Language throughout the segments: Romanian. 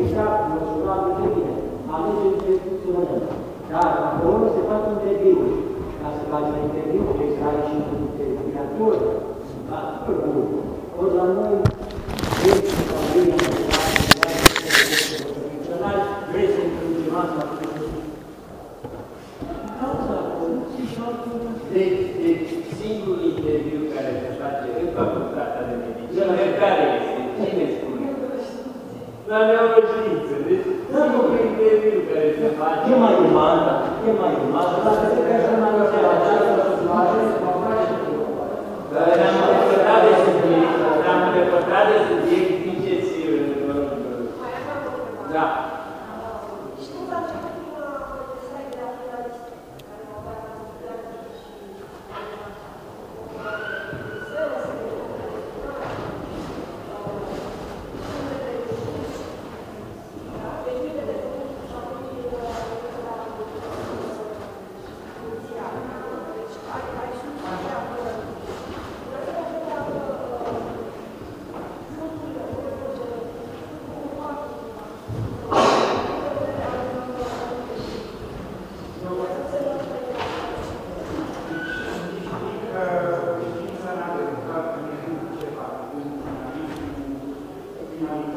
exact măsurat de bine, alegem ce funcționăm. Dar acolo se fac interviuri. Ca să faci un interviu, trebuie să ai și un interviator, un factor bun. Ori la noi, vreți să vorbim în funcționari, vreți să funcționați la cauza corupției și altul. Deci, deci, singurul interviu care se face în facultatea de medicină, care este? la neamă știință. Deci, nu cu criteriul care se face. E mai umană, da, e mai umană.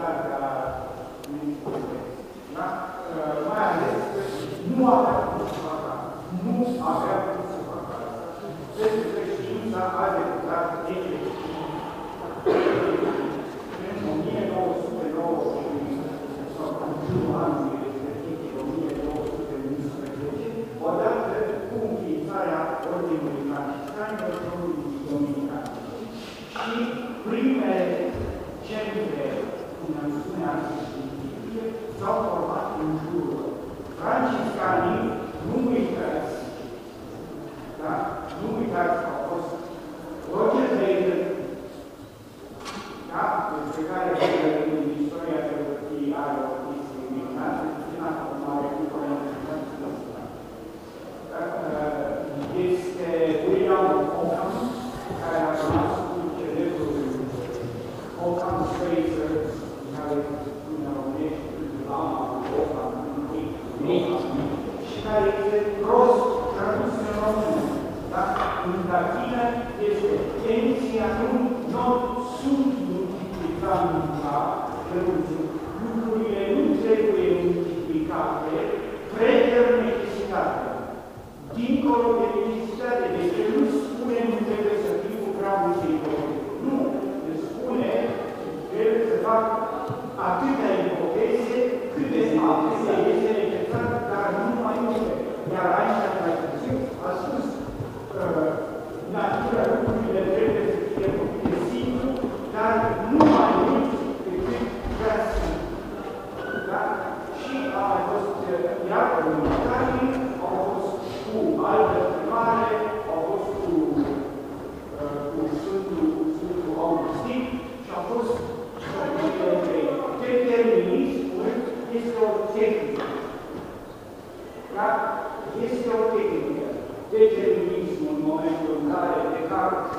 funcționarea da? Ă, mai ales nu avea cum să facă Nu avea cum să facă asta. Este că știința a deputat efectiv care este în istoria geogrăfiei are o poziție importantă, prima formare cu uh, Este William Ockham, care a cunoscut celebrul Ockham Fraser, care spune românește Lama Ockham, și care este prost tradus în română. Dar în latină este tensia nu dincolo de necesitate. Deci el nu spune nu trebuie să fii cu gramul ipotezi. Nu. El spune trebuie să fac atâtea ipoteze cât de atâtea este necesar, dar nu mai multe. Iar Einstein mai târziu a spus uh, natura lucrurile trebuie să fie făcute simplu, dar nu mai mult decât prea simplu. Da? Și a fost uh, iar comunitarii, au fost cu alte primare, au fost cu, cu Sfântul, Sfântul Augustin și a fost determinismul este o tehnică. Da? Este o tehnică. Determinismul în momentul în care Descartes